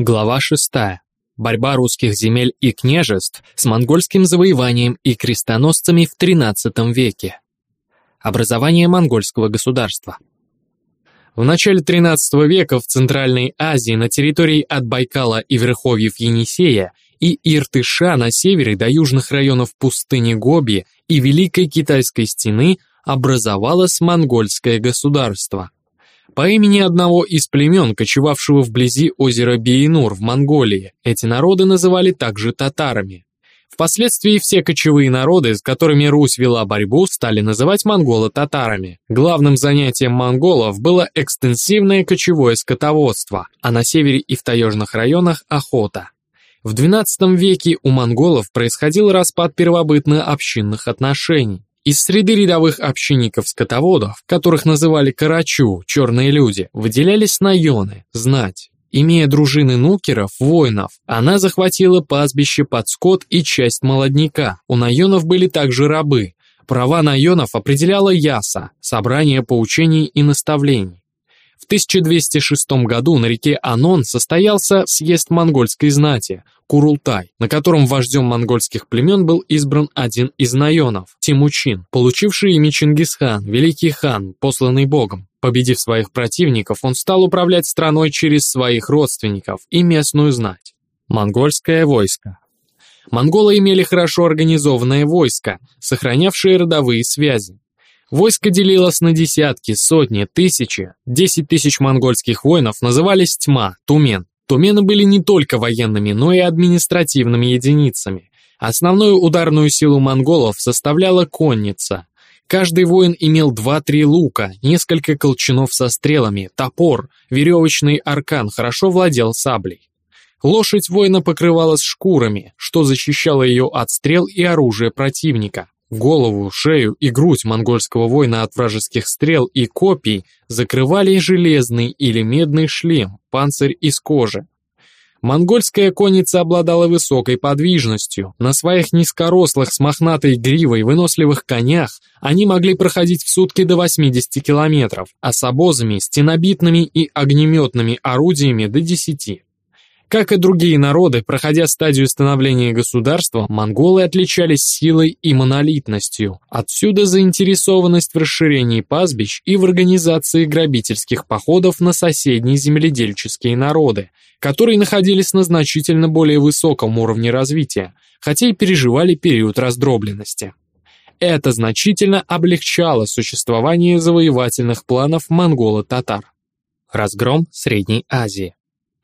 Глава 6. Борьба русских земель и княжеств с монгольским завоеванием и крестоносцами в XIII веке. Образование монгольского государства. В начале XIII века в Центральной Азии на территории от Байкала и верховьев Енисея и Иртыша на севере до южных районов пустыни Гоби и Великой Китайской стены образовалось монгольское государство – по имени одного из племен, кочевавшего вблизи озера Бейнур в Монголии, эти народы называли также татарами. Впоследствии все кочевые народы, с которыми Русь вела борьбу, стали называть монголо-татарами. Главным занятием монголов было экстенсивное кочевое скотоводство, а на севере и в таежных районах – охота. В XII веке у монголов происходил распад первобытно-общинных отношений. Из среды рядовых общинников-скотоводов, которых называли карачу, черные люди, выделялись наёны, знать. Имея дружины нукеров, воинов, она захватила пастбище под скот и часть молодняка. У наёнов были также рабы. Права наёнов определяла Яса, собрание поучений и наставлений. В 1206 году на реке Анон состоялся съезд монгольской знати, Курултай, на котором вождем монгольских племен был избран один из наёнов, Тимучин, получивший имя Чингисхан, великий хан, посланный богом. Победив своих противников, он стал управлять страной через своих родственников и местную знать. Монгольское войско. Монголы имели хорошо организованное войско, сохранявшее родовые связи. Войско делилось на десятки, сотни, тысячи. Десять тысяч монгольских воинов назывались тьма, тумен, Тумены были не только военными, но и административными единицами. Основную ударную силу монголов составляла конница. Каждый воин имел 2-3 лука, несколько колчанов со стрелами, топор, веревочный аркан, хорошо владел саблей. Лошадь воина покрывалась шкурами, что защищало ее от стрел и оружия противника. Голову, шею и грудь монгольского воина от вражеских стрел и копий закрывали железный или медный шлем, панцирь из кожи. Монгольская конница обладала высокой подвижностью. На своих низкорослых с мохнатой гривой выносливых конях они могли проходить в сутки до 80 километров, а с обозами, стенобитными и огнеметными орудиями до 10. Как и другие народы, проходя стадию становления государства, монголы отличались силой и монолитностью. Отсюда заинтересованность в расширении пастбищ и в организации грабительских походов на соседние земледельческие народы, которые находились на значительно более высоком уровне развития, хотя и переживали период раздробленности. Это значительно облегчало существование завоевательных планов монголо-татар. Разгром Средней Азии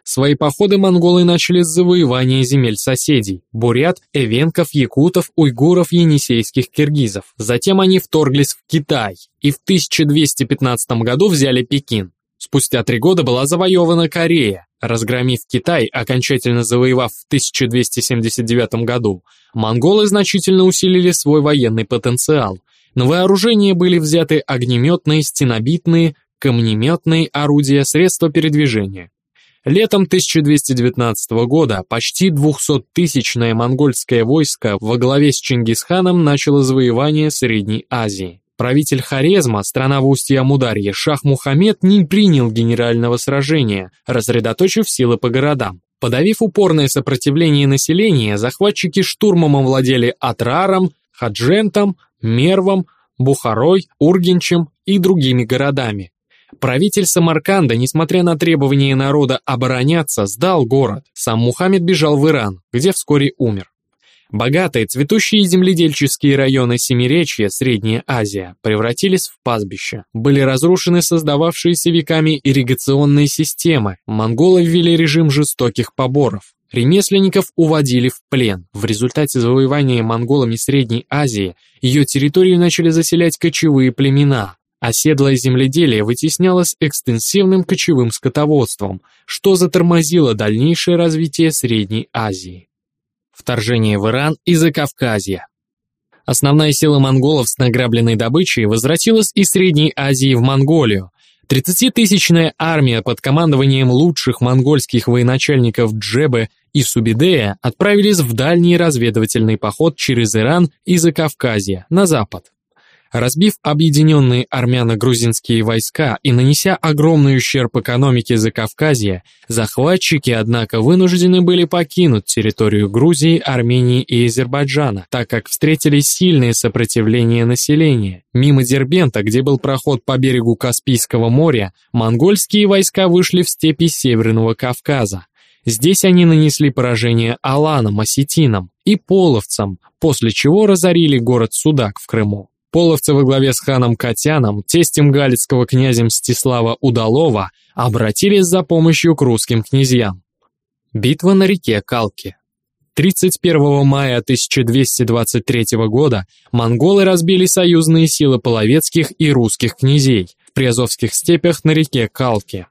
Свои походы монголы начали с завоевания земель соседей – бурят, эвенков, якутов, уйгуров, енисейских киргизов. Затем они вторглись в Китай и в 1215 году взяли Пекин. Спустя три года была завоевана Корея. Разгромив Китай, окончательно завоевав в 1279 году, монголы значительно усилили свой военный потенциал. На вооружение были взяты огнеметные, стенобитные, камнеметные орудия, средства передвижения. Летом 1219 года почти 200-тысячное монгольское войско во главе с Чингисханом начало завоевание Средней Азии. Правитель Хорезма, страна в устье Амударье, Шах Мухаммед не принял генерального сражения, рассредоточив силы по городам. Подавив упорное сопротивление населения, захватчики штурмом овладели Атраром, Хаджентом, Мервом, Бухарой, Ургенчем и другими городами. Правитель Самарканда, несмотря на требования народа обороняться, сдал город. Сам Мухаммед бежал в Иран, где вскоре умер. Богатые, цветущие земледельческие районы Семиречья, Средняя Азия, превратились в пастбища. Были разрушены создававшиеся веками ирригационные системы. Монголы ввели режим жестоких поборов. Ремесленников уводили в плен. В результате завоевания монголами Средней Азии ее территорию начали заселять кочевые племена. Оседлое земледелие вытеснялось экстенсивным кочевым скотоводством, что затормозило дальнейшее развитие Средней Азии. Вторжение в Иран и Закавказье. Основная сила монголов с награбленной добычей возвратилась из Средней Азии в Монголию. 30-тысячная армия под командованием лучших монгольских военачальников Джебе и Субидея отправились в дальний разведывательный поход через Иран и Закавказье на запад. Разбив объединенные армяно-грузинские войска и нанеся огромный ущерб экономике Закавказья, захватчики, однако, вынуждены были покинуть территорию Грузии, Армении и Азербайджана, так как встретили сильное сопротивление населения. Мимо Дербента, где был проход по берегу Каспийского моря, монгольские войска вышли в степи Северного Кавказа. Здесь они нанесли поражение аланам, осетинам и половцам, после чего разорили город Судак в Крыму. Половцы во главе с ханом Катяном, тестем галицкого князя Мстислава Удалова, обратились за помощью к русским князьям. Битва на реке Калки. 31 мая 1223 года монголы разбили союзные силы половецких и русских князей в Приазовских степях на реке Калки.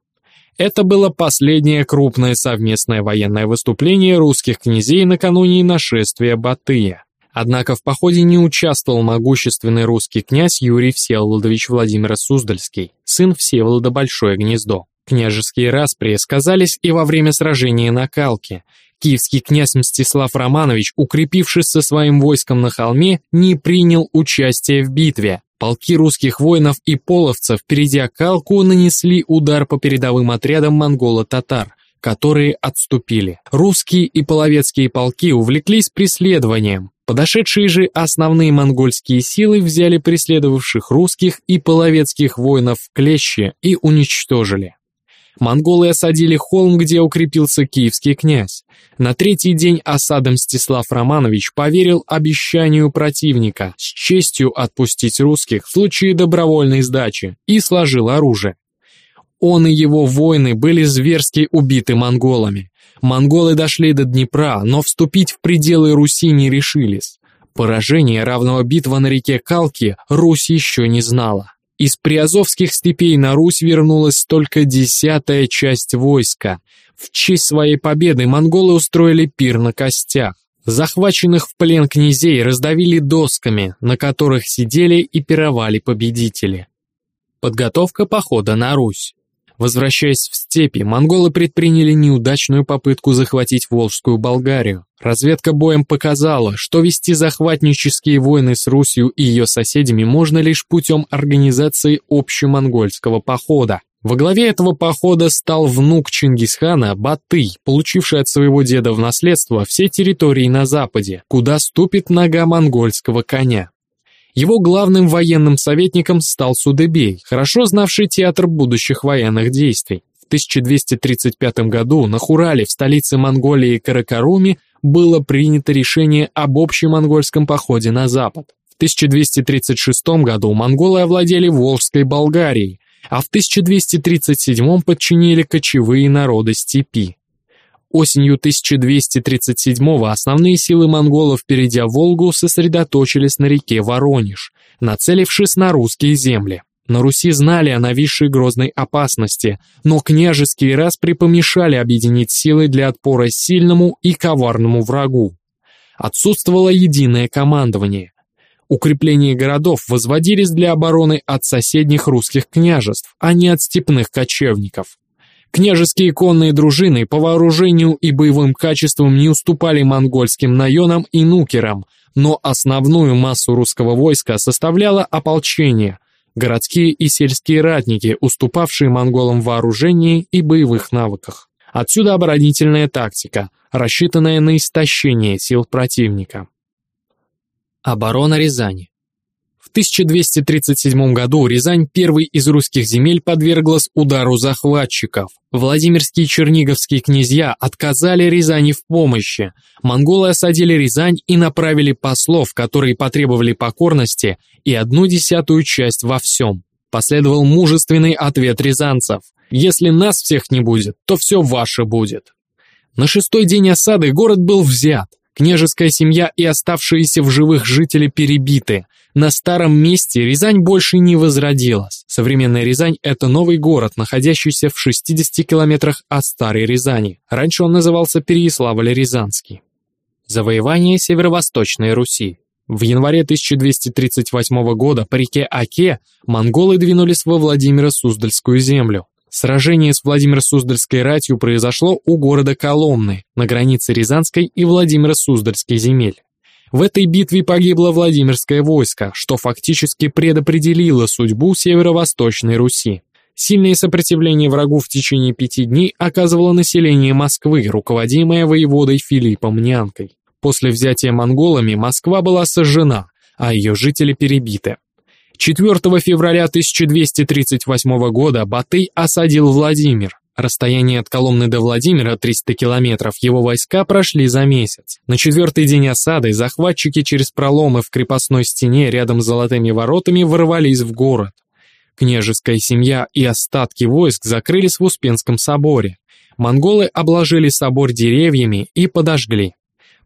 Это было последнее крупное совместное военное выступление русских князей накануне нашествия Батыя. Однако в походе не участвовал могущественный русский князь Юрий Всеволодович Владимир Суздальский, сын Всеволода Большое Гнездо. Княжеские распри сказались и во время сражения на Калке. Киевский князь Мстислав Романович, укрепившись со своим войском на холме, не принял участия в битве. Полки русских воинов и половцев, перейдя Калку, нанесли удар по передовым отрядам монголо-татар, которые отступили. Русские и половецкие полки увлеклись преследованием. Подошедшие же основные монгольские силы взяли преследовавших русских и половецких воинов в клещи и уничтожили. Монголы осадили холм, где укрепился киевский князь. На третий день осады Мстислав Романович поверил обещанию противника с честью отпустить русских в случае добровольной сдачи и сложил оружие. Он и его воины были зверски убиты монголами. Монголы дошли до Днепра, но вступить в пределы Руси не решились. Поражение, равного битва на реке Калки, Русь еще не знала. Из приазовских степей на Русь вернулась только десятая часть войска. В честь своей победы монголы устроили пир на костях. Захваченных в плен князей раздавили досками, на которых сидели и пировали победители. Подготовка похода на Русь. Возвращаясь в степи, монголы предприняли неудачную попытку захватить Волжскую Болгарию. Разведка боем показала, что вести захватнические войны с Русью и ее соседями можно лишь путем организации общемонгольского похода. Во главе этого похода стал внук Чингисхана Батый, получивший от своего деда в наследство все территории на западе, куда ступит нога монгольского коня. Его главным военным советником стал Судебей, хорошо знавший театр будущих военных действий. В 1235 году на Хурале в столице Монголии Каракаруми было принято решение об общем монгольском походе на запад. В 1236 году монголы овладели Волжской Болгарией, а в 1237 подчинили кочевые народы степи. Осенью 1237-го основные силы монголов, перейдя Волгу, сосредоточились на реке Воронеж, нацелившись на русские земли. На Руси знали о нависшей грозной опасности, но княжеские распри помешали объединить силы для отпора сильному и коварному врагу. Отсутствовало единое командование. Укрепления городов возводились для обороны от соседних русских княжеств, а не от степных кочевников. Княжеские конные дружины по вооружению и боевым качествам не уступали монгольским наенам и нукерам, но основную массу русского войска составляло ополчение, городские и сельские ратники, уступавшие монголам в вооружении и боевых навыках. Отсюда оборонительная тактика, рассчитанная на истощение сил противника. Оборона Рязани 1237 году Рязань, первый из русских земель, подверглась удару захватчиков. Владимирские черниговские князья отказали Рязани в помощи. Монголы осадили Рязань и направили послов, которые потребовали покорности и одну десятую часть во всем. Последовал мужественный ответ рязанцев. «Если нас всех не будет, то все ваше будет». На шестой день осады город был взят. Княжеская семья и оставшиеся в живых жители перебиты. На старом месте Рязань больше не возродилась. Современная Рязань – это новый город, находящийся в 60 километрах от Старой Рязани. Раньше он назывался Переяславль-Рязанский. Завоевание Северо-Восточной Руси. В январе 1238 года по реке Оке монголы двинулись во Владимиро-Суздальскую землю. Сражение с Владимир-Суздальской ратью произошло у города Коломны, на границе Рязанской и Владимиро-Суздальской земель. В этой битве погибло Владимирское войско, что фактически предопределило судьбу северо-восточной Руси. Сильное сопротивление врагу в течение пяти дней оказывало население Москвы, руководимое воеводой Филиппом Нянкой. После взятия монголами Москва была сожжена, а ее жители перебиты. 4 февраля 1238 года Батый осадил Владимир. Расстояние от Коломны до Владимира 300 километров, его войска прошли за месяц. На четвертый день осады захватчики через проломы в крепостной стене рядом с золотыми воротами ворвались в город. Княжеская семья и остатки войск закрылись в Успенском соборе. Монголы обложили собор деревьями и подожгли.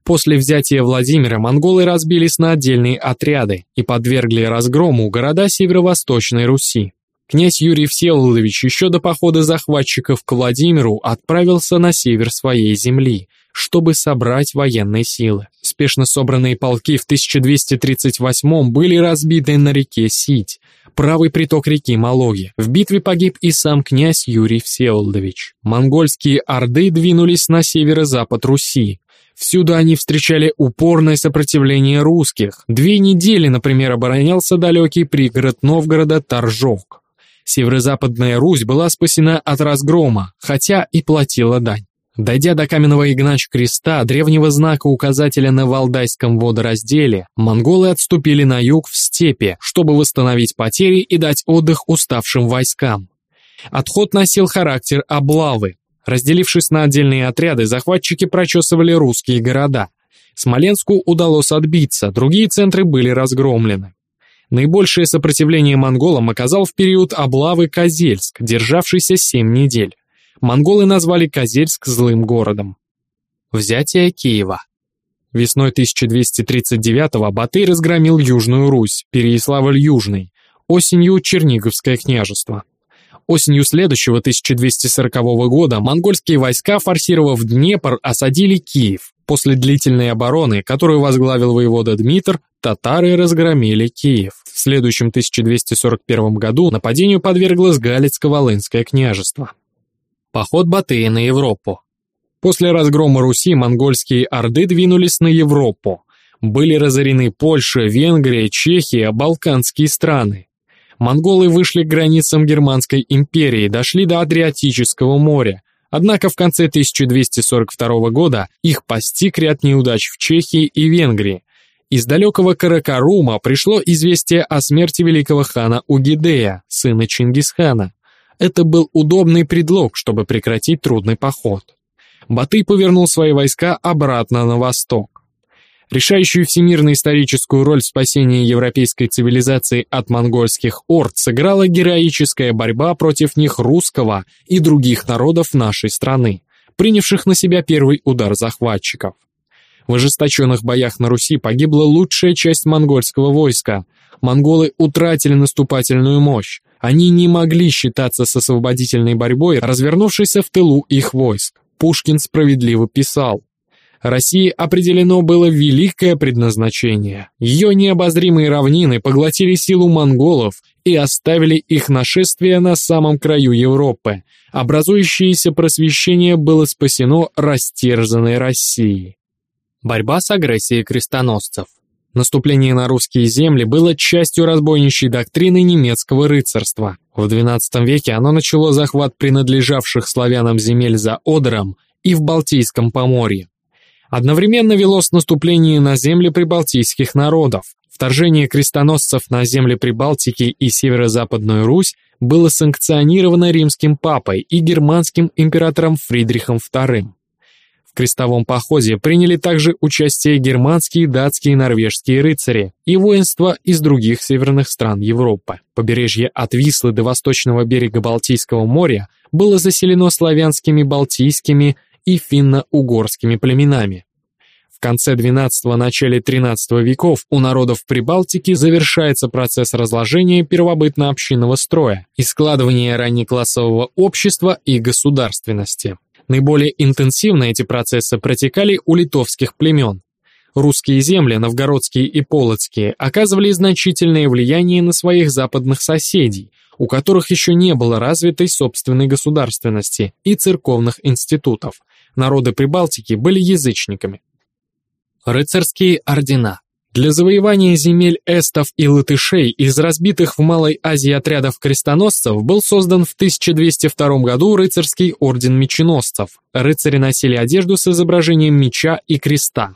После взятия Владимира монголы разбились на отдельные отряды и подвергли разгрому города Северо-Восточной Руси. Князь Юрий Всеволодович еще до похода захватчиков к Владимиру отправился на север своей земли, чтобы собрать военные силы. Спешно собранные полки в 1238 были разбиты на реке Сить, правый приток реки Малоги. В битве погиб и сам князь Юрий Всеволодович. Монгольские орды двинулись на северо-запад Руси, Всюду они встречали упорное сопротивление русских. Две недели, например, оборонялся далекий пригород Новгорода Торжок. Северо-западная Русь была спасена от разгрома, хотя и платила дань. Дойдя до каменного Игнач креста, древнего знака указателя на Валдайском водоразделе, монголы отступили на юг в степи, чтобы восстановить потери и дать отдых уставшим войскам. Отход носил характер облавы. Разделившись на отдельные отряды, захватчики прочесывали русские города. Смоленску удалось отбиться, другие центры были разгромлены. Наибольшее сопротивление монголам оказал в период облавы Козельск, державшийся 7 недель. Монголы назвали Козельск злым городом. Взятие Киева. Весной 1239-го Батый разгромил Южную Русь, Переяславль-Южный, осенью Черниговское княжество. Осенью следующего 1240 года монгольские войска, форсировав Днепр, осадили Киев. После длительной обороны, которую возглавил воевода Дмитр, татары разгромили Киев. В следующем 1241 году нападению подверглось Галицко-Волынское княжество. Поход Батыя на Европу. После разгрома Руси монгольские орды двинулись на Европу. Были разорены Польша, Венгрия, Чехия, Балканские страны. Монголы вышли к границам Германской империи, дошли до Адриатического моря, Однако в конце 1242 года их постиг ряд неудач в Чехии и Венгрии. Из далекого Каракарума пришло известие о смерти великого хана Угидея, сына Чингисхана. Это был удобный предлог, чтобы прекратить трудный поход. Батый повернул свои войска обратно на восток. Решающую всемирно-историческую роль в спасении европейской цивилизации от монгольских орд сыграла героическая борьба против них русского и других народов нашей страны, принявших на себя первый удар захватчиков. В ожесточенных боях на Руси погибла лучшая часть монгольского войска. Монголы утратили наступательную мощь. Они не могли считаться с освободительной борьбой, развернувшейся в тылу их войск. Пушкин справедливо писал России определено было великое предназначение. Ее необозримые равнины поглотили силу монголов и оставили их нашествие на самом краю Европы. Образующееся просвещение было спасено растерзанной Россией. Борьба с агрессией крестоносцев. Наступление на русские земли было частью разбойничьей доктрины немецкого рыцарства. В XII веке оно начало захват принадлежавших славянам земель за Одером и в Балтийском поморье. Одновременно велось наступление на земли прибалтийских народов. Вторжение крестоносцев на земли Прибалтики и Северо-Западную Русь было санкционировано римским папой и германским императором Фридрихом II. В крестовом походе приняли также участие германские, датские и норвежские рыцари и воинства из других северных стран Европы. Побережье от Вислы до восточного берега Балтийского моря было заселено славянскими, балтийскими и финно-угорскими племенами. В конце XII – начале XIII веков у народов Прибалтики завершается процесс разложения первобытно-общинного строя и складывания раннеклассового общества и государственности. Наиболее интенсивно эти процессы протекали у литовских племен. Русские земли, новгородские и полоцкие, оказывали значительное влияние на своих западных соседей, у которых еще не было развитой собственной государственности и церковных институтов, народы Прибалтики были язычниками. Рыцарские ордена. Для завоевания земель эстов и латышей из разбитых в Малой Азии отрядов крестоносцев был создан в 1202 году рыцарский орден меченосцев. Рыцари носили одежду с изображением меча и креста.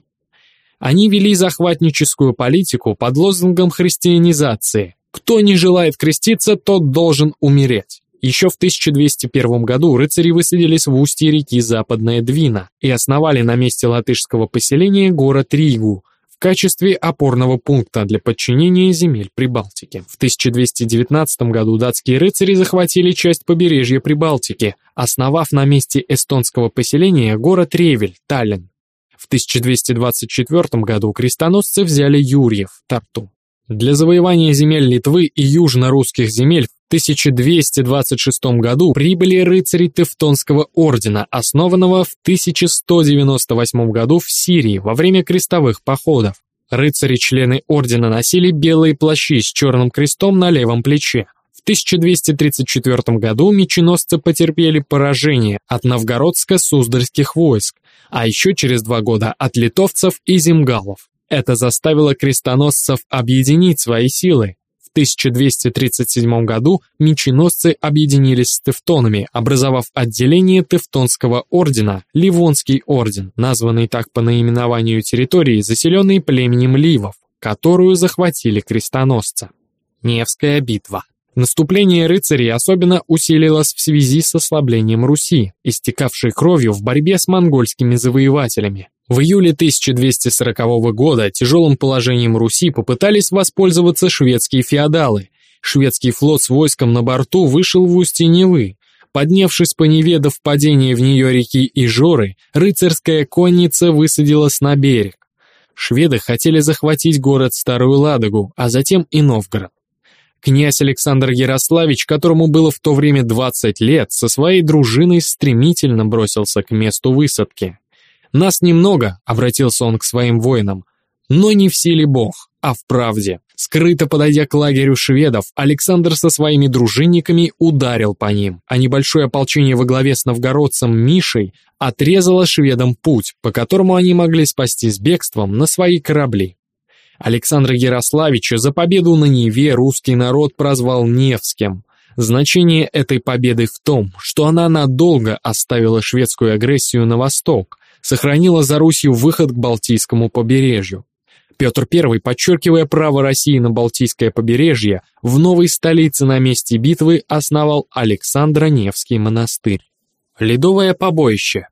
Они вели захватническую политику под лозунгом христианизации. Кто не желает креститься, тот должен умереть. Еще в 1201 году рыцари высадились в устье реки Западная Двина и основали на месте латышского поселения город Ригу, качестве опорного пункта для подчинения земель Прибалтики. В 1219 году датские рыцари захватили часть побережья Прибалтики, основав на месте эстонского поселения город Ревель, Таллин. В 1224 году крестоносцы взяли Юрьев, Тарту. Для завоевания земель Литвы и южно-русских земель в 1226 году прибыли рыцари Тевтонского ордена, основанного в 1198 году в Сирии во время крестовых походов. Рыцари-члены ордена носили белые плащи с черным крестом на левом плече. В 1234 году меченосцы потерпели поражение от новгородско-суздальских войск, а еще через два года от литовцев и земгалов. Это заставило крестоносцев объединить свои силы. В 1237 году меченосцы объединились с тевтонами, образовав отделение Тевтонского ордена, Ливонский орден, названный так по наименованию территории, заселенной племенем Ливов, которую захватили крестоносцы. Невская битва. Наступление рыцарей особенно усилилось в связи с ослаблением Руси, истекавшей кровью в борьбе с монгольскими завоевателями. В июле 1240 года тяжелым положением Руси попытались воспользоваться шведские феодалы. Шведский флот с войском на борту вышел в устье Невы. Поднявшись по Неве до впадения в нее реки Ижоры, рыцарская конница высадилась на берег. Шведы хотели захватить город Старую Ладогу, а затем и Новгород. Князь Александр Ярославич, которому было в то время 20 лет, со своей дружиной стремительно бросился к месту высадки. «Нас немного», — обратился он к своим воинам, «но не в силе Бог, а в правде». Скрыто подойдя к лагерю шведов, Александр со своими дружинниками ударил по ним, а небольшое ополчение во главе с новгородцем Мишей отрезало шведам путь, по которому они могли спастись бегством на свои корабли. Александра Ярославича за победу на Неве русский народ прозвал Невским. Значение этой победы в том, что она надолго оставила шведскую агрессию на восток, сохранила за Русью выход к Балтийскому побережью. Петр I, подчеркивая право России на Балтийское побережье, в новой столице на месте битвы основал Александро-Невский монастырь. Ледовое побоище.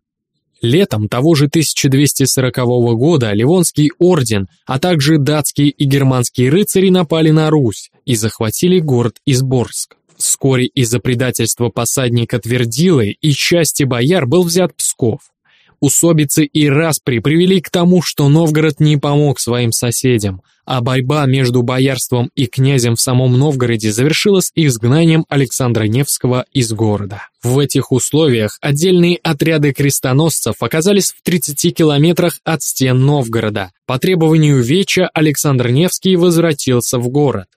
Летом того же 1240 года Ливонский орден, а также датские и германские рыцари напали на Русь и захватили город Изборск. Вскоре из-за предательства посадника Твердилы и части бояр был взят Псков. Усобицы и распри привели к тому, что Новгород не помог своим соседям, а борьба между боярством и князем в самом Новгороде завершилась изгнанием Александра Невского из города. В этих условиях отдельные отряды крестоносцев оказались в 30 километрах от стен Новгорода. По требованию Веча Александр Невский возвратился в город.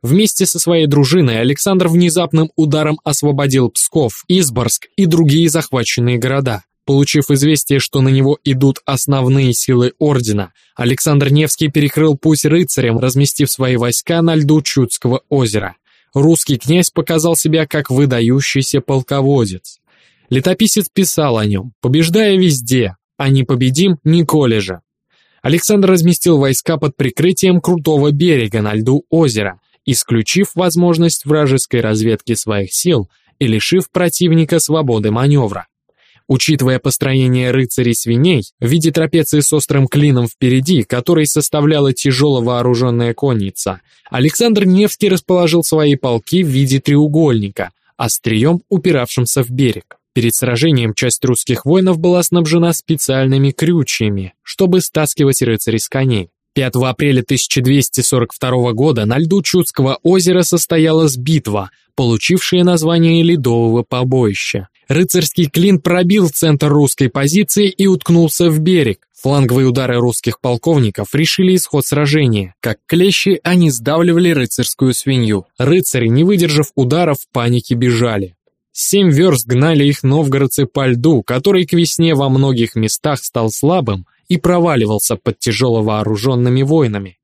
Вместе со своей дружиной Александр внезапным ударом освободил Псков, Изборск и другие захваченные города. Получив известие, что на него идут основные силы ордена, Александр Невский перекрыл путь рыцарям, разместив свои войска на льду Чудского озера. Русский князь показал себя как выдающийся полководец. Летописец писал о нем, побеждая везде, а не победим николи же. Александр разместил войска под прикрытием крутого берега на льду озера, исключив возможность вражеской разведки своих сил и лишив противника свободы маневра. Учитывая построение рыцарей-свиней в виде трапеции с острым клином впереди, которой составляла тяжело вооруженная конница, Александр Невский расположил свои полки в виде треугольника, острием упиравшимся в берег. Перед сражением часть русских воинов была снабжена специальными крючьями, чтобы стаскивать рыцарей с коней. 5 апреля 1242 года на льду Чудского озера состоялась битва, получившая название Ледового побоища. Рыцарский клин пробил центр русской позиции и уткнулся в берег. Фланговые удары русских полковников решили исход сражения. Как клещи они сдавливали рыцарскую свинью. Рыцари, не выдержав ударов, в панике бежали. Семь верст гнали их новгородцы по льду, который к весне во многих местах стал слабым и проваливался под тяжело вооруженными воинами.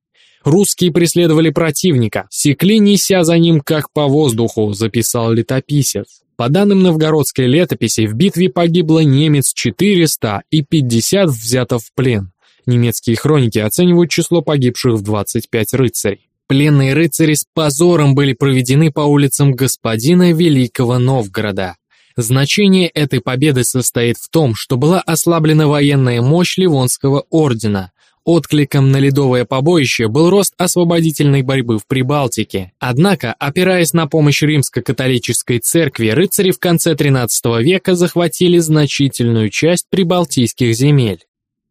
Русские преследовали противника, секли, неся за ним как по воздуху, записал летописец. По данным новгородской летописи, в битве погибло немец 400 и 50 взято в плен. Немецкие хроники оценивают число погибших в 25 рыцарей. Пленные рыцари с позором были проведены по улицам господина Великого Новгорода. Значение этой победы состоит в том, что была ослаблена военная мощь Ливонского ордена. Откликом на ледовое побоище был рост освободительной борьбы в Прибалтике. Однако, опираясь на помощь римско-католической церкви, рыцари в конце XIII века захватили значительную часть прибалтийских земель.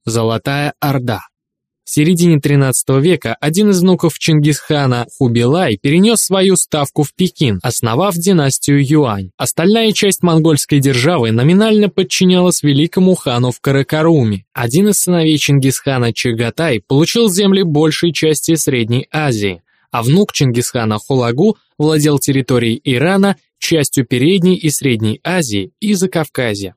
Золотая Орда в середине XIII века один из внуков Чингисхана, Хубилай, перенес свою ставку в Пекин, основав династию Юань. Остальная часть монгольской державы номинально подчинялась великому хану в Каракаруме. Один из сыновей Чингисхана Чагатай получил земли большей части Средней Азии, а внук Чингисхана Хулагу владел территорией Ирана, частью Передней и Средней Азии и Закавказья.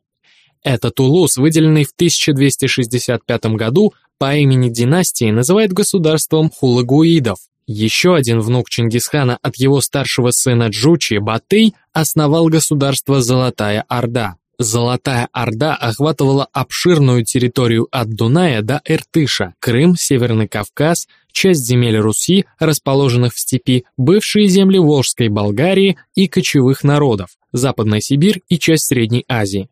Этот улус, выделенный в 1265 году, по имени династии называют государством хулагуидов. Еще один внук Чингисхана от его старшего сына Джучи, Батый, основал государство Золотая Орда. Золотая Орда охватывала обширную территорию от Дуная до Иртыша, Крым, Северный Кавказ, часть земель Руси, расположенных в степи, бывшие земли Волжской Болгарии и кочевых народов, Западная Сибирь и часть Средней Азии.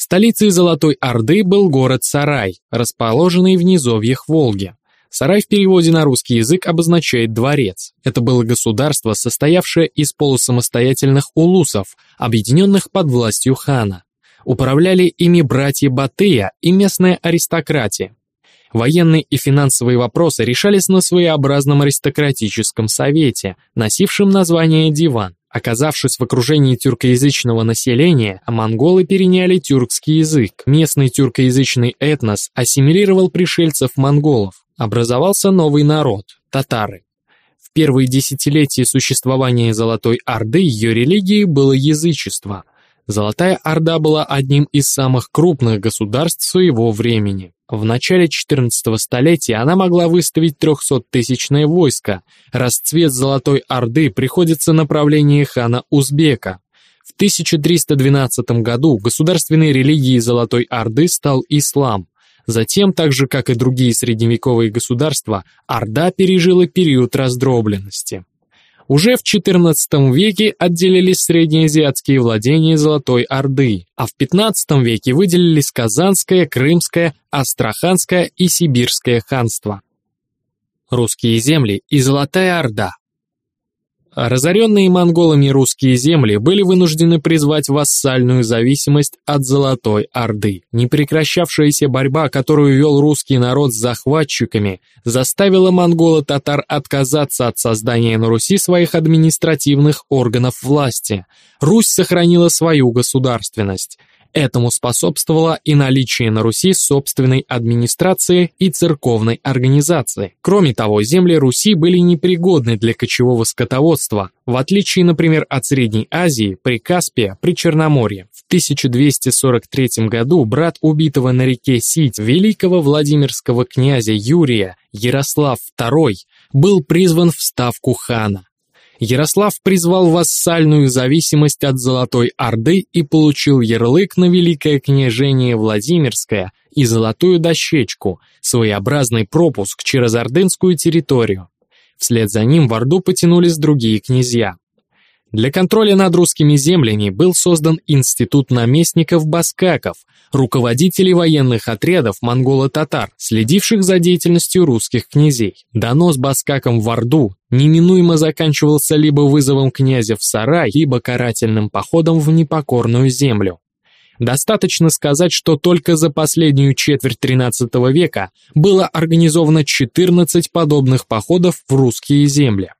Столицей Золотой Орды был город Сарай, расположенный в низовьях Волги. Сарай в переводе на русский язык обозначает «дворец». Это было государство, состоявшее из полусамостоятельных улусов, объединенных под властью хана. Управляли ими братья Батыя и местная аристократия. Военные и финансовые вопросы решались на своеобразном аристократическом совете, носившем название «Диван». Оказавшись в окружении тюркоязычного населения, монголы переняли тюркский язык. Местный тюркоязычный этнос ассимилировал пришельцев-монголов. Образовался новый народ – татары. В первые десятилетия существования Золотой Орды ее религией было язычество. Золотая Орда была одним из самых крупных государств своего времени. В начале 14 столетия она могла выставить 300-тысячное войско. Расцвет Золотой Орды приходится на правление хана Узбека. В 1312 году государственной религией Золотой Орды стал ислам. Затем, так же как и другие средневековые государства, Орда пережила период раздробленности. Уже в XIV веке отделились среднеазиатские владения Золотой Орды, а в XV веке выделились Казанское, Крымское, Астраханское и Сибирское ханство. Русские земли и Золотая Орда Разоренные монголами русские земли были вынуждены призвать вассальную зависимость от Золотой Орды. Непрекращавшаяся борьба, которую вел русский народ с захватчиками, заставила монголо-татар отказаться от создания на Руси своих административных органов власти. Русь сохранила свою государственность. Этому способствовало и наличие на Руси собственной администрации и церковной организации. Кроме того, земли Руси были непригодны для кочевого скотоводства, в отличие, например, от Средней Азии, при Каспии, при Черноморье. В 1243 году брат убитого на реке Сить великого Владимирского князя Юрия, Ярослав II, был призван в ставку хана. Ярослав призвал вассальную зависимость от Золотой Орды и получил ярлык на Великое княжение Владимирское и Золотую дощечку, своеобразный пропуск через ордынскую территорию. Вслед за ним в Орду потянулись другие князья. Для контроля над русскими землями был создан институт наместников-баскаков, руководителей военных отрядов монголо-татар, следивших за деятельностью русских князей. Донос баскакам в Орду неминуемо заканчивался либо вызовом князя в сарай, либо карательным походом в непокорную землю. Достаточно сказать, что только за последнюю четверть XIII века было организовано 14 подобных походов в русские земли.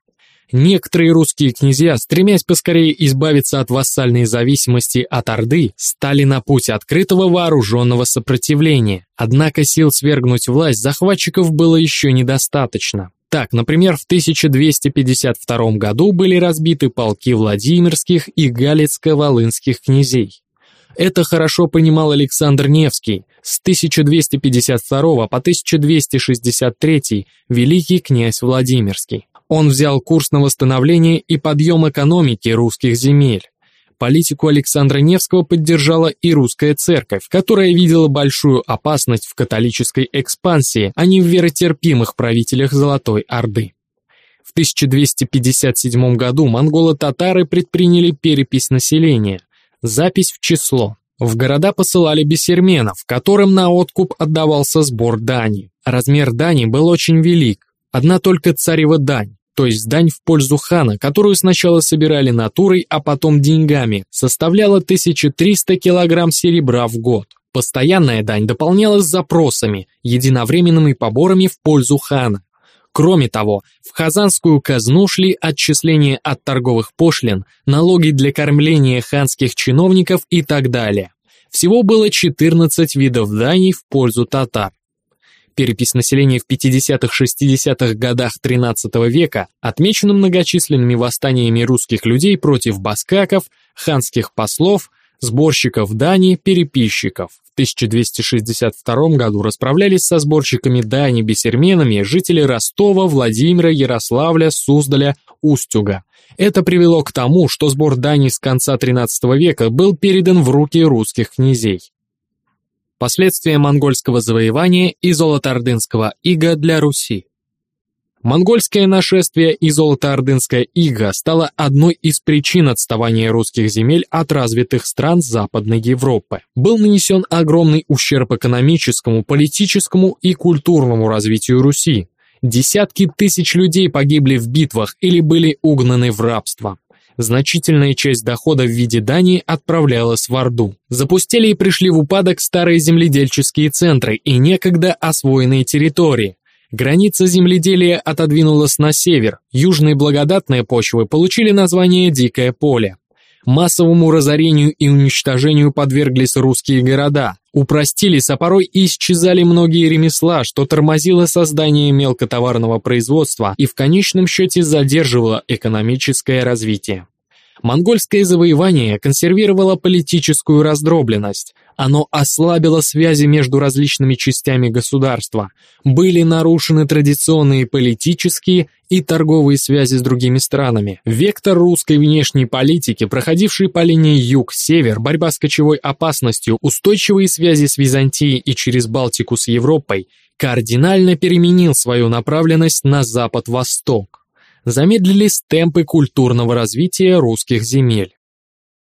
Некоторые русские князья, стремясь поскорее избавиться от вассальной зависимости от Орды, стали на путь открытого вооруженного сопротивления. Однако сил свергнуть власть захватчиков было еще недостаточно. Так, например, в 1252 году были разбиты полки Владимирских и Галицко-Волынских князей. Это хорошо понимал Александр Невский, с 1252 по 1263 великий князь Владимирский. Он взял курс на восстановление и подъем экономики русских земель. Политику Александра Невского поддержала и русская церковь, которая видела большую опасность в католической экспансии, а не в веротерпимых правителях Золотой Орды. В 1257 году монголо-татары предприняли перепись населения, запись в число. В города посылали бесерменов, которым на откуп отдавался сбор дани. Размер дани был очень велик, одна только царева дань, то есть дань в пользу хана, которую сначала собирали натурой, а потом деньгами, составляла 1300 килограмм серебра в год. Постоянная дань дополнялась запросами, единовременными поборами в пользу хана. Кроме того, в хазанскую казну шли отчисления от торговых пошлин, налоги для кормления ханских чиновников и так далее. Всего было 14 видов дани в пользу татар. Перепись населения в 50-60-х годах XIII века отмечена многочисленными восстаниями русских людей против баскаков, ханских послов, сборщиков дани, переписчиков. В 1262 году расправлялись со сборщиками дани бесерменами жители Ростова, Владимира, Ярославля, Суздаля, Устюга. Это привело к тому, что сбор дани с конца XIII века был передан в руки русских князей. Последствия монгольского завоевания и золотоордынского ига для Руси. Монгольское нашествие и золотоордынская ига стало одной из причин отставания русских земель от развитых стран Западной Европы. Был нанесен огромный ущерб экономическому, политическому и культурному развитию Руси. Десятки тысяч людей погибли в битвах или были угнаны в рабство. Значительная часть дохода в виде дани отправлялась в Орду. Запустили и пришли в упадок старые земледельческие центры и некогда освоенные территории. Граница земледелия отодвинулась на север, южные благодатные почвы получили название «Дикое поле». Массовому разорению и уничтожению подверглись русские города, упростились, а порой исчезали многие ремесла, что тормозило создание мелкотоварного производства и в конечном счете задерживало экономическое развитие. Монгольское завоевание консервировало политическую раздробленность, оно ослабило связи между различными частями государства, были нарушены традиционные политические и торговые связи с другими странами. Вектор русской внешней политики, проходивший по линии юг-север, борьба с кочевой опасностью, устойчивые связи с Византией и через Балтику с Европой, кардинально переменил свою направленность на запад-восток замедлились темпы культурного развития русских земель.